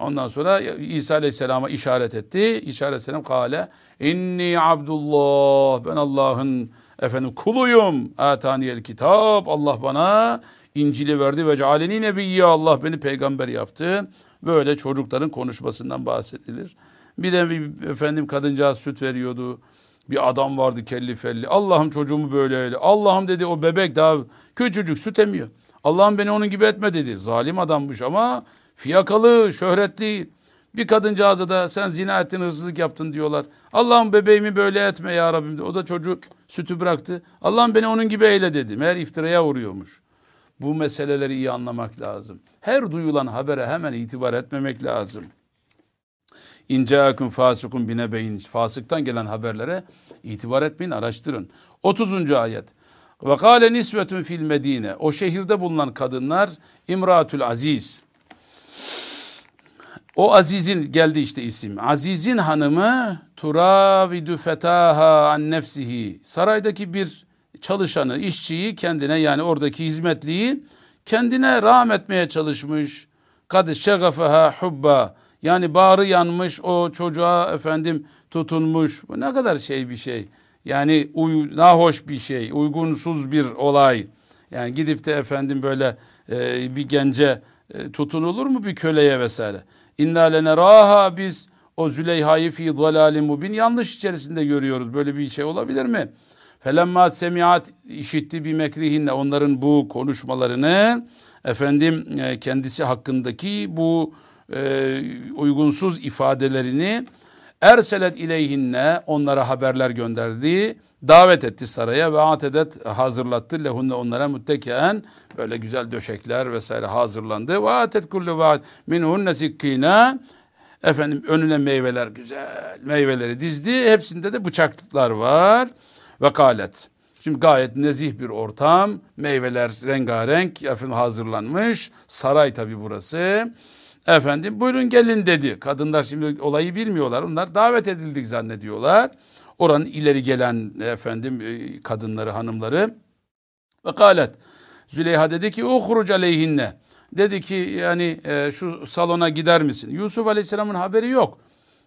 Ondan sonra İsa Aleyhisselam'a işaret etti. İsa Aleyhisselam kale inni abdullah ben Allah'ın efendim kuluyum. Ataniyel kitap Allah bana İncil'i verdi ve cealeni nebiyye Allah beni peygamber yaptı. Böyle çocukların konuşmasından bahsedilir. Bir de bir efendim kadıncağız süt veriyordu. Bir adam vardı kelli felli. Allah'ım çocuğumu böyle öyle. Allah'ım dedi o bebek daha küçücük süt emiyor. Allah'ım beni onun gibi etme dedi. Zalim adammış ama fiyakalı, şöhretli. Bir kadıncağıza da sen zina ettin, hırsızlık yaptın diyorlar. Allah'ım bebeğimi böyle etme ya Rabbim. O da çocuğu sütü bıraktı. Allah'ım beni onun gibi eyle dedi. Meğer iftiraya uğruyormuş. Bu meseleleri iyi anlamak lazım. Her duyulan habere hemen itibar etmemek lazım. İnceakun fasikun binebeyin. Fasıktan gelen haberlere itibar etmeyin, araştırın. 30. ayet. Ve kâle nisvetun fil medine. O şehirde bulunan kadınlar İmratül Aziz. O Aziz'in geldi işte isim. Aziz'in hanımı turavidu fetaha an nefsihi. Saraydaki bir çalışanı, işçiyi kendine yani oradaki hizmetliyi kendine rağm etmeye çalışmış. Kad şegafaha hubba. Yani bağrı yanmış o çocuğa efendim tutunmuş. Bu ne kadar şey bir şey. Yani uy, nahoş bir şey, uygunsuz bir olay. Yani gidip de efendim böyle e, bir gence e, tutunulur mu bir köleye vesaire. İnna leneraha biz o Züleyha'yı fi dalalim mubin yanlış içerisinde görüyoruz. Böyle bir şey olabilir mi? Felemma semiat işitti bir mekrihinle onların bu konuşmalarını efendim e, kendisi hakkındaki bu e, uygunsuz ifadelerini erselet ileyhinne onlara haberler gönderdi. Davet etti saraya ve atedet hazırlattı lehunne onlara müttekeen böyle güzel döşekler vesaire hazırlandı. Ve atet kullu vaat minhunne sikkine efendim önüne meyveler güzel meyveleri dizdi. Hepsinde de bıçaklar var ve kalet. Şimdi gayet nezih bir ortam. Meyveler rengarenk efendim hazırlanmış. Saray tabi burası. Efendim buyurun gelin dedi. Kadınlar şimdi olayı bilmiyorlar. Onlar davet edildik zannediyorlar. Oranın ileri gelen efendim e, kadınları, hanımları. Ve kalet. Züleyha dedi ki uhruc aleyhinne. Dedi ki yani e, şu salona gider misin? Yusuf Aleyhisselam'ın haberi yok.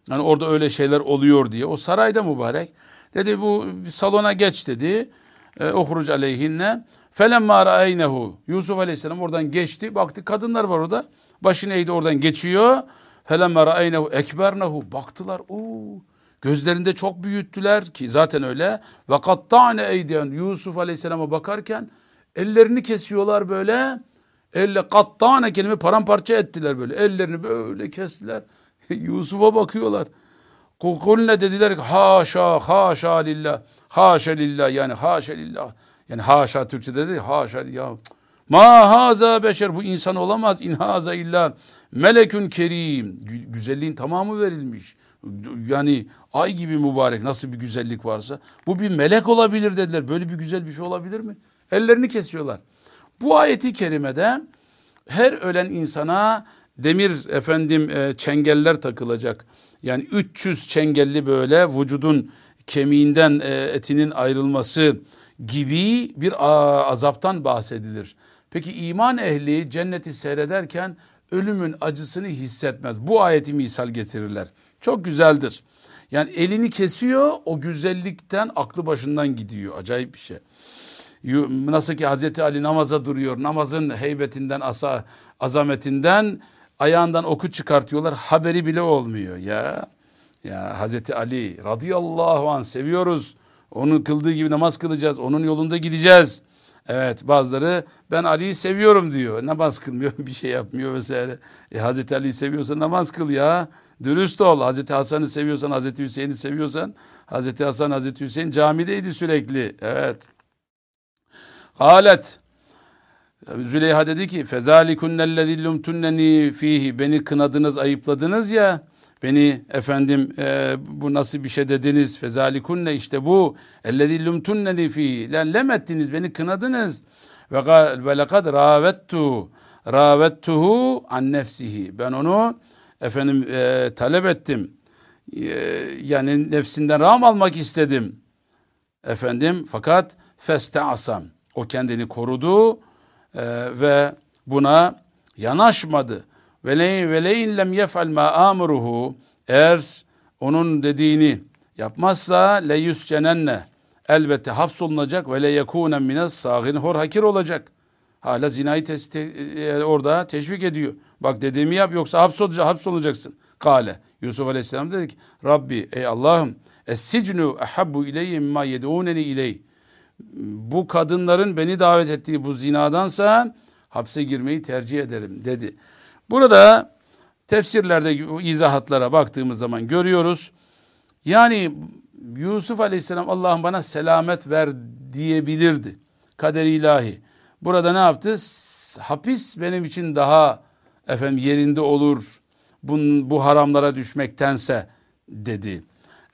Yani orada öyle şeyler oluyor diye. O sarayda mübarek. Dedi bu salona geç dedi. E, uhruc aleyhinne. Felemma ra'eynehu. Yusuf Aleyhisselam oradan geçti. Baktı kadınlar var orada. Başını eğdi oradan geçiyor. Felemma ra'eynehu ekbernehu. Baktılar. Oo. Gözlerinde çok büyüttüler ki zaten öyle. Ve kattane eydiyen Yusuf Aleyhisselam'a bakarken ellerini kesiyorlar böyle. Elle kattane kelime paramparça ettiler böyle. Ellerini böyle kestiler. *laughs* Yusuf'a bakıyorlar. Kulne dediler ki haşa haşa lillah. Haşa lillah yani haşa lillah. Yani haşa Türkçe'de dedi haşa ya. Ma haza beşer bu insan olamaz. İn haza illa melekün kerim. Güzelliğin tamamı verilmiş. Yani ay gibi mübarek nasıl bir güzellik varsa. Bu bir melek olabilir dediler. Böyle bir güzel bir şey olabilir mi? Ellerini kesiyorlar. Bu ayeti kerimede her ölen insana demir efendim e, çengeller takılacak. Yani 300 çengelli böyle vücudun kemiğinden e, etinin ayrılması gibi bir azaptan bahsedilir. Peki iman ehli cenneti seyrederken ölümün acısını hissetmez. Bu ayeti misal getirirler. Çok güzeldir. Yani elini kesiyor o güzellikten aklı başından gidiyor. Acayip bir şey. Nasıl ki Hazreti Ali namaza duruyor. Namazın heybetinden, asa, azametinden ayağından oku çıkartıyorlar. Haberi bile olmuyor ya. Ya Hazreti Ali radıyallahu an seviyoruz. Onun kıldığı gibi namaz kılacağız. Onun yolunda gideceğiz. Evet bazıları ben Ali'yi seviyorum diyor. Namaz kılmıyor *laughs* bir şey yapmıyor vesaire. E, Hazreti Ali'yi seviyorsa namaz kıl ya. Dürüst ol. Hazreti Hasan'ı seviyorsan, Hazreti Hüseyin'i seviyorsan. Hazreti Hasan, Hazreti Hüseyin camideydi sürekli. Evet. Halet. Züleyha dedi ki fezalikunnellezî lumtunneni fihi beni kınadınız ayıpladınız ya beni efendim e, bu nasıl bir şey dediniz. Fezalikunne işte bu. Ellezî lumtunneni fihi lan lemettiniz beni kınadınız. Ve ve lekad ravettu ravettuhu an nefsihi. Ben onu efendim e, talep ettim. E, yani nefsinden ram almak istedim. Efendim fakat feste asam o kendini korudu e, ve buna yanaşmadı. Veleyin veleyin lem yef'al ma amruhu eğer onun dediğini yapmazsa le yuscenenne elbette hapsolunacak ve le yekunen mines sağin hor hakir olacak. Hala zinayı te, e, orada teşvik ediyor. Bak dediğimi yap yoksa hapsolacak, hapsolacaksın. Kale. Yusuf Aleyhisselam dedi ki Rabbi ey Allah'ım es-sicnu ehabbu ileyye mimma yed'uneni ileyh bu kadınların beni davet ettiği bu zinadansa hapse girmeyi tercih ederim dedi. Burada tefsirlerde izahatlara baktığımız zaman görüyoruz. Yani Yusuf Aleyhisselam Allah'ım bana selamet ver diyebilirdi. Kader ilahi. Burada ne yaptı? Hapis benim için daha efendim yerinde olur. Bun, bu haramlara düşmektense dedi.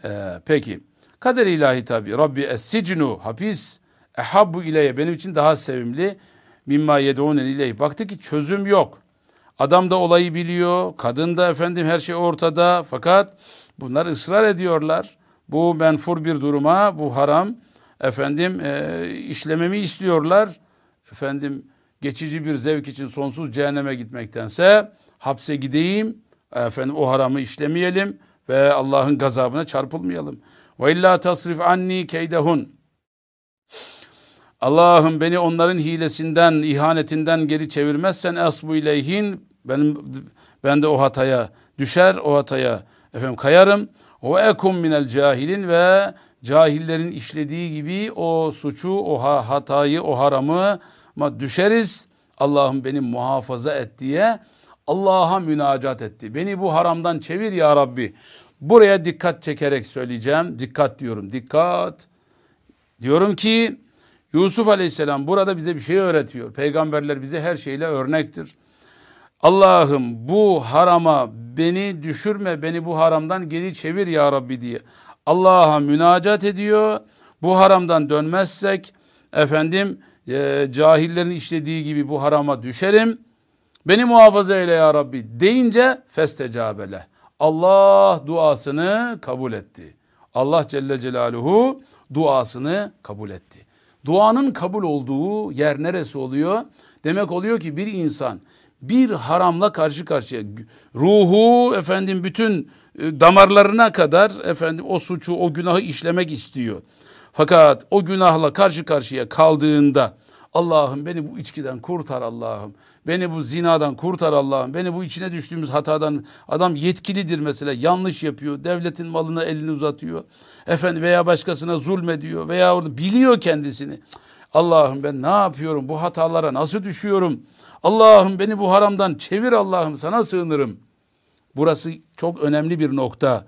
Ee, peki. Kader ilahi tabi. Rabbi es-sicnu hapis ehabbu ileye benim için daha sevimli mimma yedûnen ileyh. Baktı ki çözüm yok. Adam da olayı biliyor. Kadın da efendim her şey ortada. Fakat bunlar ısrar ediyorlar. Bu menfur bir duruma, bu haram efendim e, işlememi istiyorlar. Efendim geçici bir zevk için sonsuz cehenneme gitmektense hapse gideyim efendim o haramı işlemeyelim ve Allah'ın gazabına çarpılmayalım. Ve illa tasrif anni keydehun. Allah'ım beni onların hilesinden, ihanetinden geri çevirmezsen asbu ileyhin benim ben de o hataya düşer, o hataya efendim kayarım. O ekum minel cahilin ve cahillerin işlediği gibi o suçu, o hatayı, o haramı düşeriz. Allah'ım beni muhafaza et diye Allah'a münacat etti. Beni bu haramdan çevir ya Rabbi. Buraya dikkat çekerek söyleyeceğim. Dikkat diyorum. Dikkat. Diyorum ki Yusuf Aleyhisselam burada bize bir şey öğretiyor. Peygamberler bize her şeyle örnektir. Allah'ım bu harama beni düşürme, beni bu haramdan geri çevir ya Rabbi diye. Allah'a münacat ediyor. Bu haramdan dönmezsek efendim e, cahillerin işlediği gibi bu harama düşerim. Beni muhafaza eyle ya Rabbi deyince festecabele. Allah duasını kabul etti. Allah Celle Celaluhu duasını kabul etti. Duanın kabul olduğu yer neresi oluyor? Demek oluyor ki bir insan bir haramla karşı karşıya ruhu efendim bütün e, damarlarına kadar efendim o suçu o günahı işlemek istiyor. Fakat o günahla karşı karşıya kaldığında Allah'ım beni bu içkiden kurtar Allah'ım. Beni bu zinadan kurtar Allah'ım. Beni bu içine düştüğümüz hatadan adam yetkilidir mesela yanlış yapıyor. Devletin malına elini uzatıyor. Efendim veya başkasına zulmediyor veya orada biliyor kendisini. Allah'ım ben ne yapıyorum? Bu hatalara nasıl düşüyorum? Allah'ım beni bu haramdan çevir Allah'ım sana sığınırım. Burası çok önemli bir nokta.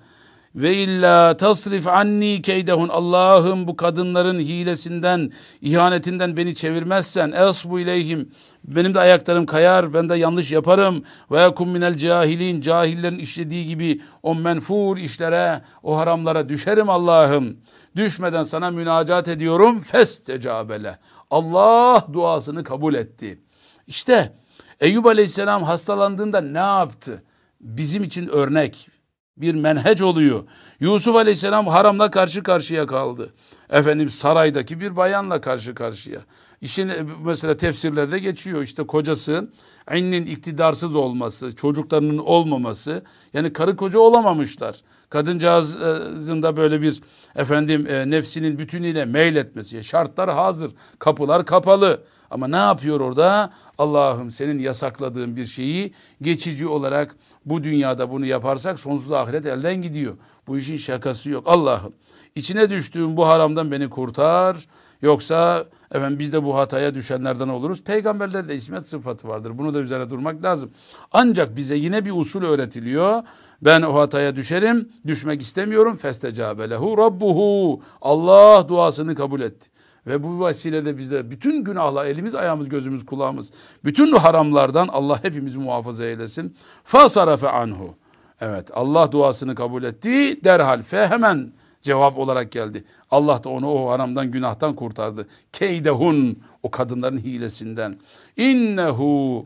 Ve illa tasrif anni keydehun Allah'ım bu kadınların hilesinden, ihanetinden beni çevirmezsen esbu ileyhim benim de ayaklarım kayar, ben de yanlış yaparım. Ve yakum minel cahilin cahillerin işlediği gibi o menfur işlere, o haramlara düşerim Allah'ım. Düşmeden sana münacat ediyorum. Festecabele. Allah duasını kabul etti. İşte Eyüp Aleyhisselam hastalandığında ne yaptı? Bizim için örnek bir menhec oluyor. Yusuf Aleyhisselam haramla karşı karşıya kaldı. Efendim saraydaki bir bayanla karşı karşıya. İşin mesela tefsirlerde geçiyor işte kocası Ayn'in iktidarsız olması, çocuklarının olmaması yani karı koca olamamışlar. Kadıncağızın da böyle bir efendim e, nefsinin bütünüyle meyletmesi. Şartlar hazır, kapılar kapalı. Ama ne yapıyor orada? Allah'ım senin yasakladığın bir şeyi geçici olarak bu dünyada bunu yaparsak sonsuz ahiret elden gidiyor. Bu işin şakası yok. Allah'ım içine düştüğüm bu haramdan beni kurtar. Yoksa efendim biz de bu hataya düşenlerden oluruz. Peygamberlerde ismet sıfatı vardır. Bunu da üzerine durmak lazım. Ancak bize yine bir usul öğretiliyor. Ben o hataya düşerim. Düşmek istemiyorum. Festecabelehu rabbuhu. Allah duasını kabul etti. Ve bu vesilede bize bütün günahlar, elimiz, ayağımız, gözümüz, kulağımız, bütün haramlardan Allah hepimizi muhafaza eylesin. Fasarafe anhu. Evet Allah duasını kabul etti. Derhal fe hemen cevap olarak geldi. Allah da onu o haramdan günahtan kurtardı. Keydehun o kadınların hilesinden. İnnehu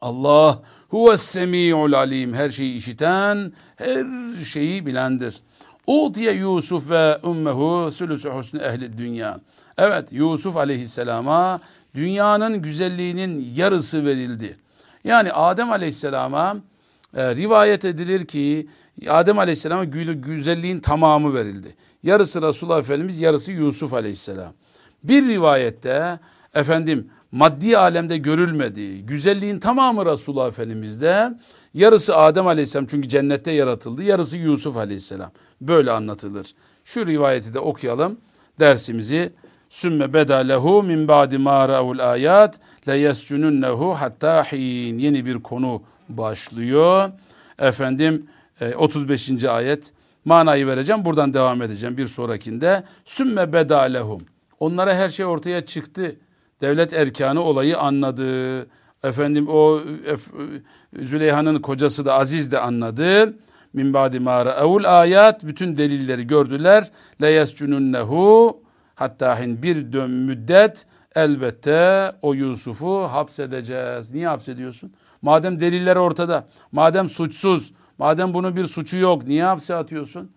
Allah huves semi'ul alim her şeyi işiten, her şeyi bilendir. Utiye Yusuf ve ummehu sülüsü husnü ehli dünya. Evet Yusuf aleyhisselama dünyanın güzelliğinin yarısı verildi. Yani Adem aleyhisselama e, rivayet edilir ki Adem aleyhisselama güzelliğin tamamı verildi. Yarısı Resulullah Efendimiz yarısı Yusuf aleyhisselam. Bir rivayette efendim maddi alemde görülmedi. Güzelliğin tamamı Resulullah Efendimiz'de. Yarısı Adem Aleyhisselam çünkü cennette yaratıldı. Yarısı Yusuf Aleyhisselam. Böyle anlatılır. Şu rivayeti de okuyalım. Dersimizi Sümme beda min ba'di ma ra'ul ayat le yescununnehu hatta hin. Yeni bir konu başlıyor. Efendim 35. E, ayet manayı vereceğim. Buradan devam edeceğim bir sonrakinde. Sümme beda lehum. Onlara her şey ortaya çıktı. Devlet erkanı olayı anladı. Efendim o Züleyha'nın kocası da Aziz de anladı. Min ba'di ma ra'ul ayat bütün delilleri gördüler. Le yescununnehu Hatta hin bir dön müddet elbette o Yusuf'u hapsedeceğiz. Niye hapsediyorsun? Madem deliller ortada, madem suçsuz, madem bunun bir suçu yok, niye hapse atıyorsun?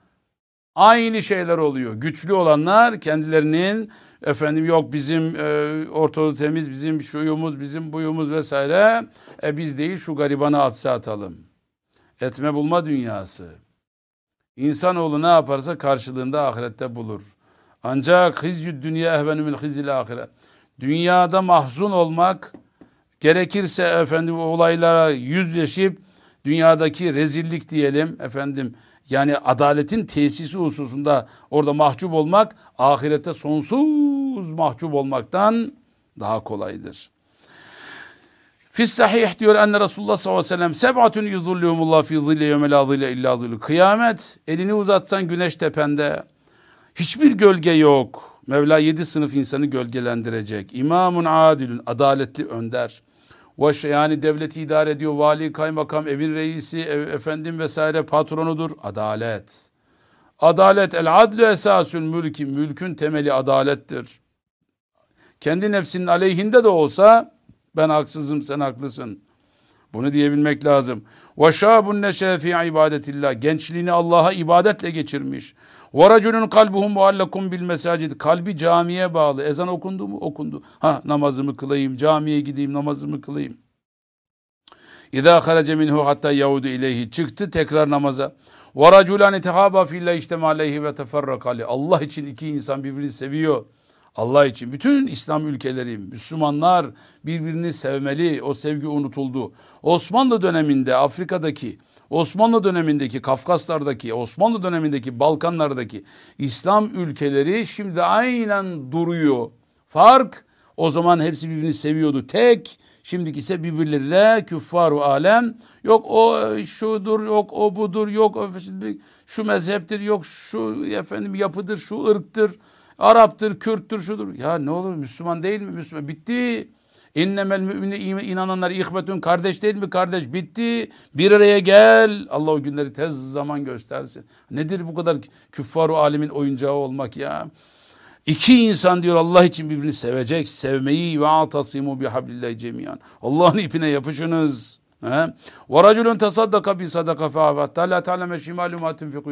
Aynı şeyler oluyor. Güçlü olanlar kendilerinin efendim yok bizim e, ortalığı temiz, bizim şuyumuz, bizim buyumuz vesaire. E biz değil şu garibanı hapse atalım. Etme bulma dünyası. İnsanoğlu ne yaparsa karşılığında ahirette bulur. Ancak hizyü dünya ehvenü min hizil ahiret. Dünyada mahzun olmak gerekirse efendim olaylara yüz yaşayıp dünyadaki rezillik diyelim efendim yani adaletin tesisi hususunda orada mahcup olmak ahirette sonsuz mahcup olmaktan daha kolaydır. Fis sahih diyor enne Resulullah sallallahu aleyhi ve sellem seb'atun yuzulluhumullah fi zille yevme la zille illa zillu. Kıyamet elini uzatsan güneş tepende. Hiçbir gölge yok. Mevla yedi sınıf insanı gölgelendirecek. İmamun adilün adaletli önder. Yani devleti idare ediyor. Vali, kaymakam, evin reisi, ev, efendim vesaire patronudur. Adalet. Adalet el adlu esasül mülki. Mülkün temeli adalettir. Kendi nefsinin aleyhinde de olsa ben haksızım sen haklısın. Bunu diyebilmek lazım. Ve şabun neşe fi ibadetillah. Gençliğini Allah'a ibadetle geçirmiş. Ve raculun kalbuhu muallakum bil mesacid. Kalbi camiye bağlı. Ezan okundu mu? Okundu. Ha namazımı kılayım, camiye gideyim, namazımı kılayım. İza harace minhu hatta yaudu ileyhi. Çıktı tekrar namaza. Ve raculan tehaba fillah iştema aleyhi ve teferrak Allah için iki insan birbirini seviyor. Allah için bütün İslam ülkeleri, Müslümanlar birbirini sevmeli. O sevgi unutuldu. Osmanlı döneminde Afrika'daki, Osmanlı dönemindeki, Kafkaslardaki, Osmanlı dönemindeki, Balkanlardaki İslam ülkeleri şimdi aynen duruyor. Fark o zaman hepsi birbirini seviyordu. Tek Şimdiki ise birbirleriyle küffaru alem yok o şudur yok o budur yok şu mezheptir yok şu efendim yapıdır şu ırktır Arap'tır, Kürt'tür, şudur. Ya ne olur Müslüman değil mi? Müslüman. Bitti. İnnemel mümine inananlar ihbetün kardeş değil mi kardeş? Bitti. Bir araya gel. Allah o günleri tez zaman göstersin. Nedir bu kadar küffaru alimin oyuncağı olmak ya? İki insan diyor Allah için birbirini sevecek. Sevmeyi ve atasimu bihablillahi cemiyan. Allah'ın ipine yapışınız. Ve raculun tasaddaka bi sadaka fe afatta la ta'leme şimalu ma tunfiku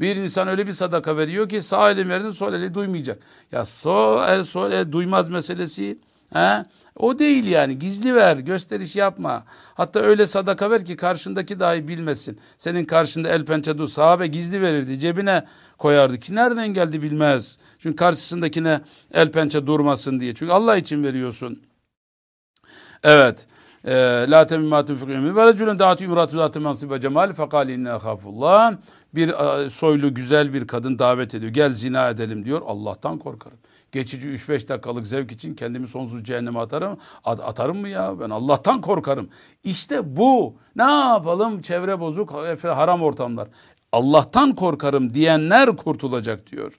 Bir insan öyle bir sadaka veriyor ki sağ elin verdi sol eli duymayacak. Ya sol el sol el duymaz meselesi he? O değil yani gizli ver gösteriş yapma. Hatta öyle sadaka ver ki karşındaki dahi bilmesin. Senin karşında el pençe dur sahabe gizli verirdi cebine koyardı ki nereden geldi bilmez. Çünkü karşısındakine el pençe durmasın diye. Çünkü Allah için veriyorsun. Evet. Ee, la temimma tunfikû ve reculun da'atu imratu zatı mansib ve cemal fekal inne khafullah. Bir e, soylu güzel bir kadın davet ediyor. Gel zina edelim diyor. Allah'tan korkarım. Geçici 3-5 dakikalık zevk için kendimi sonsuz cehenneme atarım. Atarım mı ya? Ben Allah'tan korkarım. İşte bu. Ne yapalım? Çevre bozuk, haram ortamlar. Allah'tan korkarım diyenler kurtulacak diyor.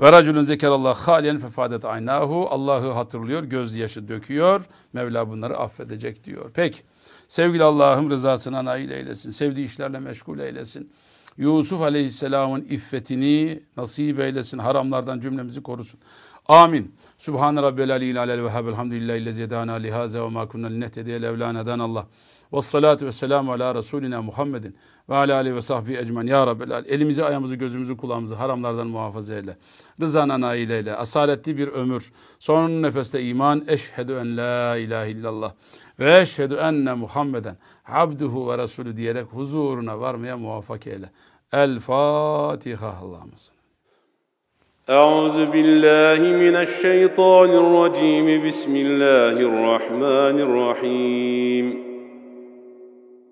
Ve raculun zekerallah haliyen fefadet aynahu. Allah'ı hatırlıyor, gözyaşı döküyor. Mevla bunları affedecek diyor. Peki. Sevgili Allah'ım rızasına nail eylesin. Sevdiği işlerle meşgul eylesin. Yusuf Aleyhisselam'ın iffetini nasip eylesin. Haramlardan cümlemizi korusun. Amin. Subhan rabbel aliyil alel vehhab. Elhamdülillahi illezi yedana lihaza ve ma kunna linehtediye levlana Allah. Ve salatu ve selamu ala Resulina Muhammedin ve ala aleyhi ve sahbihi ecmen. Ya Rabbel aleyhi. Elimizi, ayağımızı, gözümüzü, kulağımızı haramlardan muhafaza eyle. Rızana nail eyle. Asaletli bir ömür. Son nefeste iman. Eşhedü en la ilahe illallah. Ve eşhedü enne Muhammeden abduhu ve resulü diyerek huzuruna varmaya muvaffak eyle. El Fatiha. Allah'ımız. أعوذ بالله من الشيطان الرجيم بسم الله الرحمن الرحيم